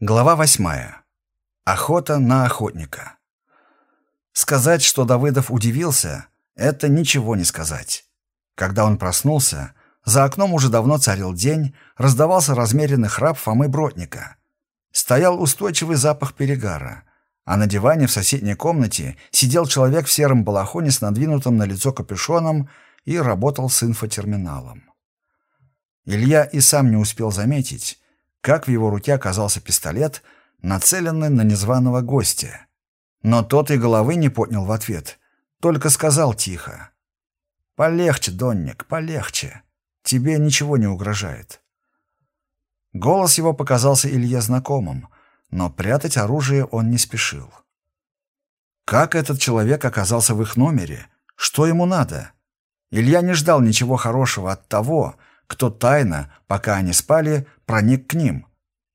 Глава восьмая. Охота на охотника. Сказать, что Давыдов удивился, это ничего не сказать. Когда он проснулся, за окном уже давно царил день, раздавался размеренный храп Фомы Бродника. Стоял устойчивый запах перегара, а на диване в соседней комнате сидел человек в сером балахоне с надвинутым на лицо капюшоном и работал с инфотерминалом. Илья и сам не успел заметить, как в его руке оказался пистолет, нацеленный на незваного гостя. Но тот и головы не поднял в ответ, только сказал тихо. «Полегче, Донник, полегче. Тебе ничего не угрожает». Голос его показался Илье знакомым, но прятать оружие он не спешил. Как этот человек оказался в их номере? Что ему надо? Илья не ждал ничего хорошего от того, кто тайно, пока они спали, проник к ним.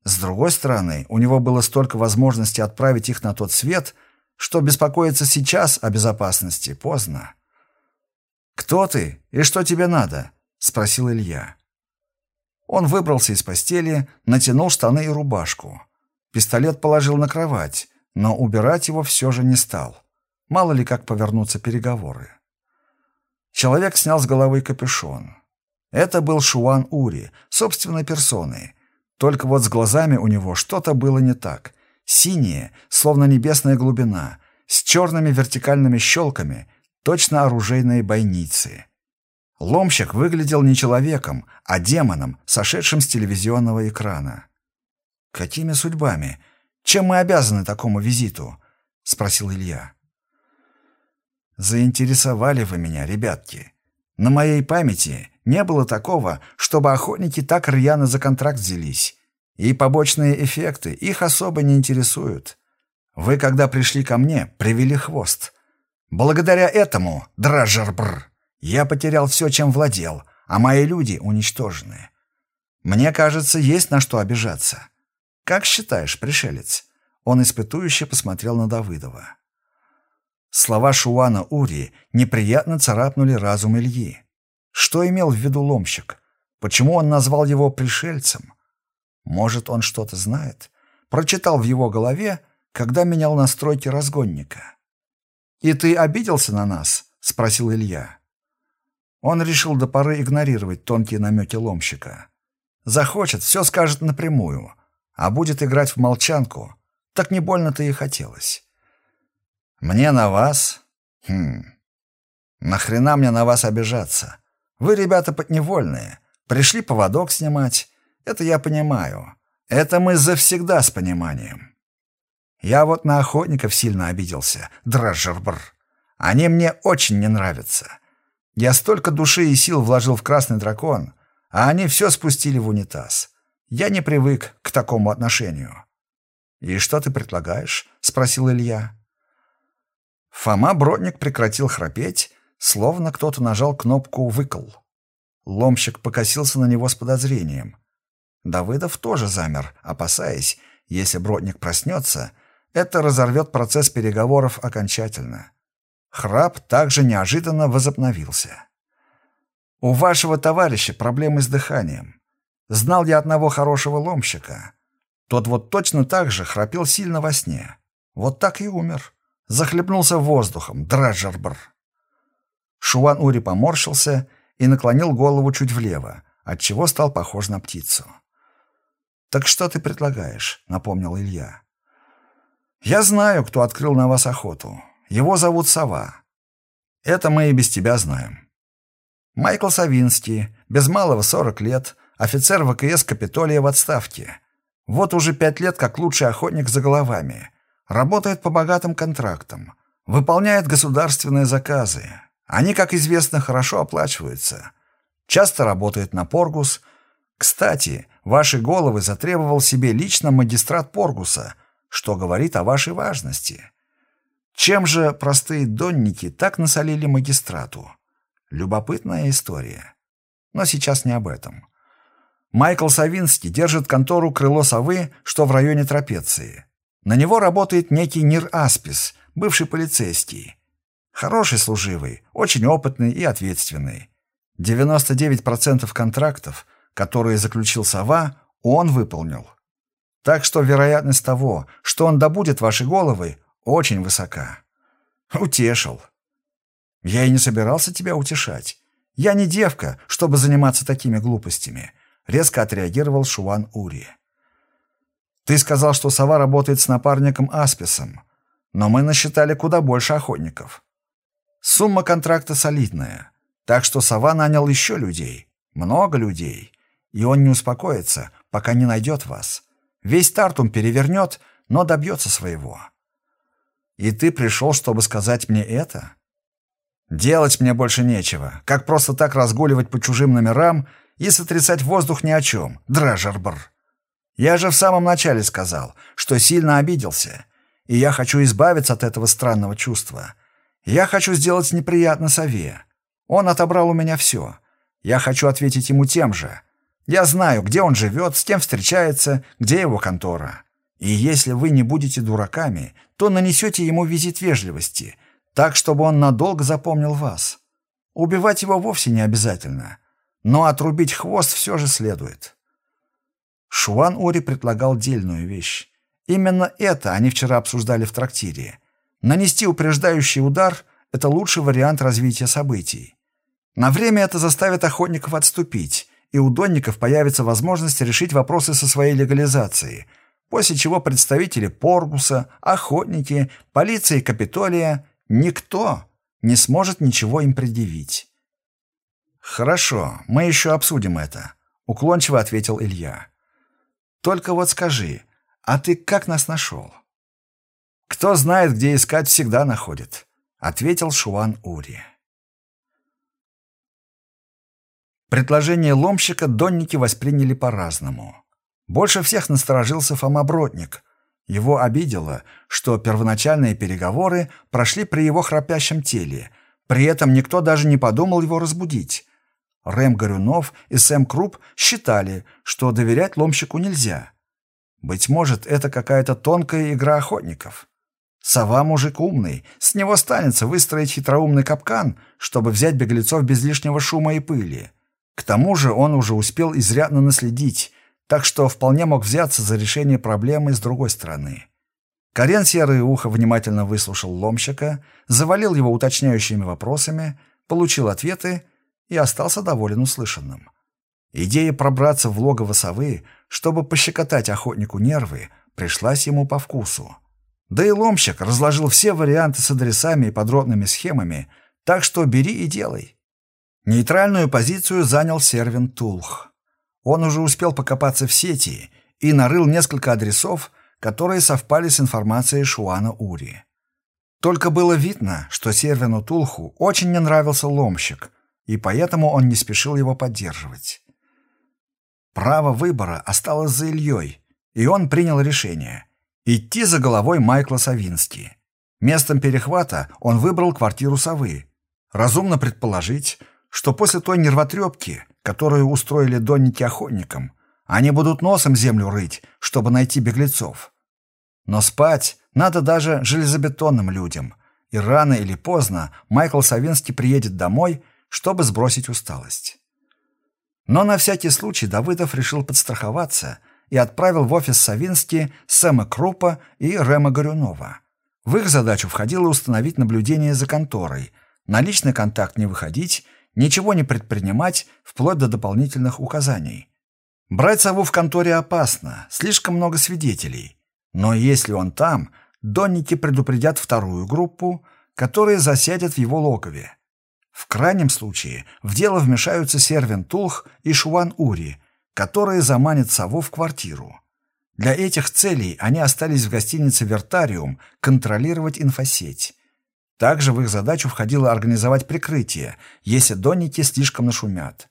С другой стороны, у него было столько возможностей отправить их на тот свет, что беспокоиться сейчас о безопасности поздно. «Кто ты и что тебе надо?» — спросил Илья. Он выбрался из постели, натянул штаны и рубашку. Пистолет положил на кровать, но убирать его все же не стал. Мало ли как повернутся переговоры. Человек снял с головы капюшон. Это был Шуан Ури, собственной персоной. Только вот с глазами у него что-то было не так. Синие, словно небесная глубина, с черными вертикальными щелками, точно оружейные бойницы. Ломщик выглядел не человеком, а демоном, сошедшим с телевизионного экрана. «Какими судьбами? Чем мы обязаны такому визиту?» — спросил Илья. «Заинтересовали вы меня, ребятки. На моей памяти не было такого, чтобы охотники так рьяно за контракт взялись. И побочные эффекты их особо не интересуют. Вы, когда пришли ко мне, привели хвост. Благодаря этому, Дражербр, я потерял все, чем владел, а мои люди уничтожены. Мне кажется, есть на что обижаться. Как считаешь, пришелец?» Он испытующе посмотрел на Давыдова. Слова Шуана Ури неприятно царапнули разум Ильи. Что имел в виду ломщик? Почему он назвал его пришельцем? Может, он что-то знает? Прочитал в его голове, когда менял настройки разгонника. «И ты обиделся на нас?» — спросил Илья. Он решил до поры игнорировать тонкие намеки ломщика. Захочет, все скажет напрямую, а будет играть в молчанку. Так не больно-то и хотелось. «Мне на вас? Хм. Нахрена мне на вас обижаться? Вы, ребята, подневольные. Пришли поводок снимать. Это я понимаю. Это мы завсегда с пониманием. Я вот на охотников сильно обиделся, дрожжербр. Они мне очень не нравятся. Я столько души и сил вложил в красный дракон, а они все спустили в унитаз. Я не привык к такому отношению. «И что ты предлагаешь?» — спросил Илья. Фома Бродник прекратил храпеть, Словно кто-то нажал кнопку «выкл». Ломщик покосился на него с подозрением. Давыдов тоже замер, опасаясь, если Бродник проснется, это разорвет процесс переговоров окончательно. Храп также неожиданно возобновился. «У вашего товарища проблемы с дыханием. Знал я одного хорошего ломщика. Тот вот точно так же храпел сильно во сне. Вот так и умер. Захлебнулся воздухом, драджербр. Шуан Ури поморщился и наклонил голову чуть влево, отчего стал похож на птицу. «Так что ты предлагаешь?» — напомнил Илья. «Я знаю, кто открыл на вас охоту. Его зовут Сова. Это мы и без тебя знаем. Майкл Савинский, без малого сорок лет, офицер ВКС Капитолия в отставке. Вот уже пять лет как лучший охотник за головами. Работает по богатым контрактам. Выполняет государственные заказы. Они, как известно, хорошо оплачиваются. Часто работают на Поргус. Кстати, ваши головы затребовал себе лично магистрат Поргуса, что говорит о вашей важности. Чем же простые донники так насолили магистрату? Любопытная история. Но сейчас не об этом. Майкл Савинский держит контору «Крыло совы», что в районе Трапеции. На него работает некий Нир Аспис, бывший полицейский. Хороший служивый, очень опытный и ответственный. 99% контрактов, которые заключил Сова, он выполнил. Так что вероятность того, что он добудет ваши головы, очень высока. Утешил. Я и не собирался тебя утешать. Я не девка, чтобы заниматься такими глупостями, резко отреагировал Шуан Ури. Ты сказал, что сова работает с напарником Асписом, но мы насчитали куда больше охотников. Сумма контракта солидная, так что сова нанял еще людей, много людей, и он не успокоится, пока не найдет вас. Весь Тартум перевернет, но добьется своего. И ты пришел, чтобы сказать мне это? Делать мне больше нечего, как просто так разгуливать по чужим номерам и сотрясать воздух ни о чем, Дражербр. Я же в самом начале сказал, что сильно обиделся, и я хочу избавиться от этого странного чувства. Я хочу сделать неприятно сове. Он отобрал у меня все. Я хочу ответить ему тем же. Я знаю, где он живет, с кем встречается, где его контора. И если вы не будете дураками, то нанесете ему визит вежливости, так, чтобы он надолго запомнил вас. Убивать его вовсе не обязательно, но отрубить хвост все же следует. Шуан Ори предлагал дельную вещь. Именно это они вчера обсуждали в трактире. Нанести упреждающий удар – это лучший вариант развития событий. На время это заставит охотников отступить, и у донников появится возможность решить вопросы со своей легализацией, после чего представители Поргуса, охотники, полиция и Капитолия – никто не сможет ничего им предъявить. «Хорошо, мы еще обсудим это», — уклончиво ответил Илья. Только вот скажи, а ты как нас нашел?» «Кто знает, где искать, всегда находит», — ответил Шуан Ури. Предложение ломщика донники восприняли по-разному. Больше всех насторожился Фома Бродник. Его обидело, что первоначальные переговоры прошли при его храпящем теле, при этом никто даже не подумал его разбудить. Рэм Горюнов и Сэм Круп считали, что доверять ломщику нельзя. Быть может, это какая-то тонкая игра охотников. Сова мужик умный, с него станется выстроить хитроумный капкан, чтобы взять беглецов без лишнего шума и пыли. К тому же он уже успел изрядно наследить, так что вполне мог взяться за решение проблемы с другой стороны. Карен Серое Ухо внимательно выслушал ломщика, завалил его уточняющими вопросами, получил ответы и остался доволен услышанным. Идея пробраться в логово совы, чтобы пощекотать охотнику нервы, пришлась ему по вкусу. Да и ломщик разложил все варианты с адресами и подробными схемами, так что бери и делай. Нейтральную позицию занял Сервин Тулх. Он уже успел покопаться в сети и нарыл несколько адресов, которые совпали с информацией Шуана Ури. Только было видно, что Сервину Тулху очень не нравился ломщик, и поэтому он не спешил его поддерживать. Право выбора осталось за Ильей, и он принял решение – идти за головой Майкла Савински. Местом перехвата он выбрал квартиру совы. Разумно предположить, что после той нервотрепки, которую устроили донники охотникам, они будут носом землю рыть, чтобы найти беглецов. Но спать надо даже железобетонным людям, и рано или поздно Майкл Савинский приедет домой чтобы сбросить усталость. Но на всякий случай Давыдов решил подстраховаться и отправил в офис Савински Сэма Крупа и Рема Горюнова. В их задачу входило установить наблюдение за конторой, на личный контакт не выходить, ничего не предпринимать, вплоть до дополнительных указаний. Брать сову в конторе опасно, слишком много свидетелей. Но если он там, донники предупредят вторую группу, которая засядет в его логове. В крайнем случае в дело вмешаются Сервин Тулх и Шуан Ури, которые заманят сову в квартиру. Для этих целей они остались в гостинице «Вертариум» контролировать инфосеть. Также в их задачу входило организовать прикрытие, если донники слишком нашумят.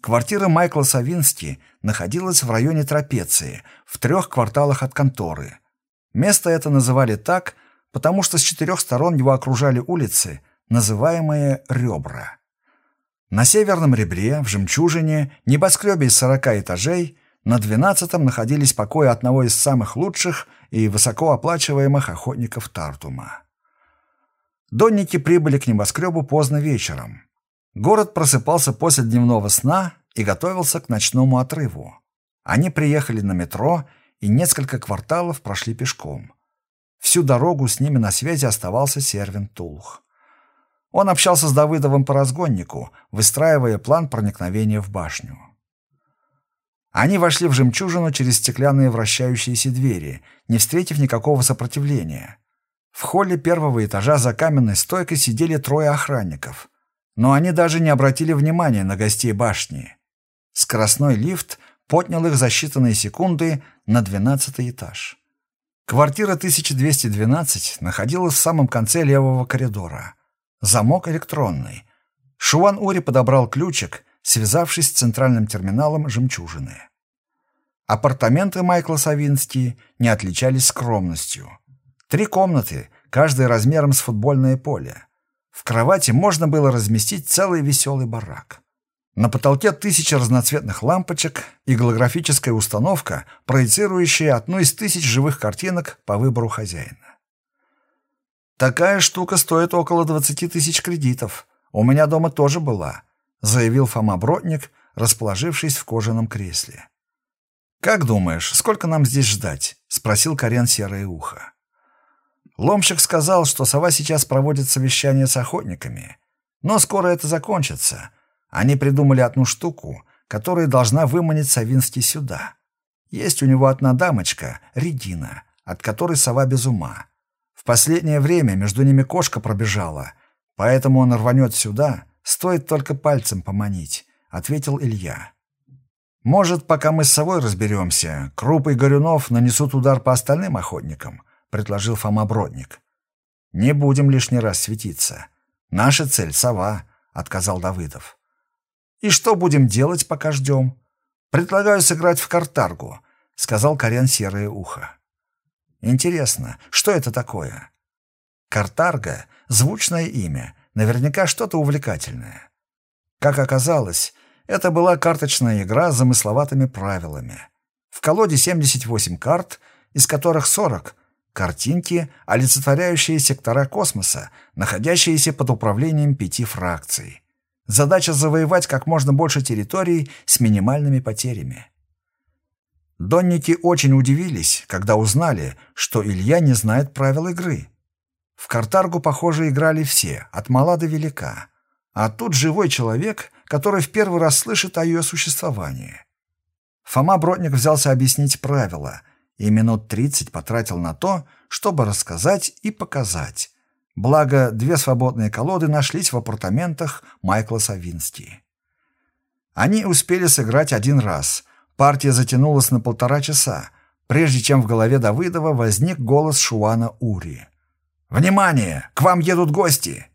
Квартира Майкла Савински находилась в районе Трапеции, в трех кварталах от конторы. Место это называли так, потому что с четырех сторон его окружали улицы, называемые ребра. На северном ребре, в «Жемчужине», небоскребе из 40 этажей, на двенадцатом находились покои одного из самых лучших и высокооплачиваемых охотников Тартума. Донники прибыли к небоскребу поздно вечером. Город просыпался после дневного сна и готовился к ночному отрыву. Они приехали на метро и несколько кварталов прошли пешком. Всю дорогу с ними на связи оставался Сервин Тулх. Он общался с Давыдовым по разгоннику, выстраивая план проникновения в башню. Они вошли в жемчужину через стеклянные вращающиеся двери, не встретив никакого сопротивления. В холле первого этажа за каменной стойкой сидели трое охранников. Но они даже не обратили внимания на гостей башни. Скоростной лифт поднял их за считанные секунды на двенадцатый этаж. Квартира 1212 находилась в самом конце левого коридора. Замок электронный. Шуан Ури подобрал ключик, связавшись с центральным терминалом «Жемчужины». Апартаменты Майкла Савински не отличались скромностью. Три комнаты, каждая размером с футбольное поле. В кровати можно было разместить целый веселый барак. На потолке тысячи разноцветных лампочек и голографическая установка, проецирующая одну из тысяч живых картинок по выбору хозяина. «Такая штука стоит около 20 тысяч кредитов. У меня дома тоже была», — заявил Фома Бродник, расположившись в кожаном кресле. «Как думаешь, сколько нам здесь ждать?» — спросил Карен Серое Ухо. Ломщик сказал, что сова сейчас проводит совещание с охотниками. Но скоро это закончится. Они придумали одну штуку, которая должна выманить Савинский сюда. Есть у него одна дамочка, Редина, от которой сова без ума. Последнее время между ними кошка пробежала, поэтому он рванет сюда, стоит только пальцем поманить», — ответил Илья. «Может, пока мы с совой разберемся, Круп и Горюнов нанесут удар по остальным охотникам», — предложил Фома Бродник. «Не будем лишний раз светиться. Наша цель — сова», — отказал Давыдов. «И что будем делать, пока ждем?» «Предлагаю сыграть в картаргу», — сказал Корян Серое Ухо. «Интересно, что это такое?» «Картарга — звучное имя, наверняка что-то увлекательное». Как оказалось, это была карточная игра с замысловатыми правилами. В колоде 78 карт, из которых 40 — картинки, олицетворяющие сектора космоса, находящиеся под управлением пяти фракций. Задача завоевать как можно больше территорий с минимальными потерями. Донники очень удивились, когда узнали, что Илья не знает правил игры. В картаргу, похоже, играли все, от мала до велика. А тут живой человек, который в первый раз слышит о ее существовании. Фома Бродник взялся объяснить правила и минут тридцать потратил на то, чтобы рассказать и показать. Благо, две свободные колоды нашлись в апартаментах Майкла Савински. Они успели сыграть один раз. Партия затянулась на полтора часа, прежде чем в голове Давыдова возник голос Шуана Ури. «Внимание! К вам едут гости!»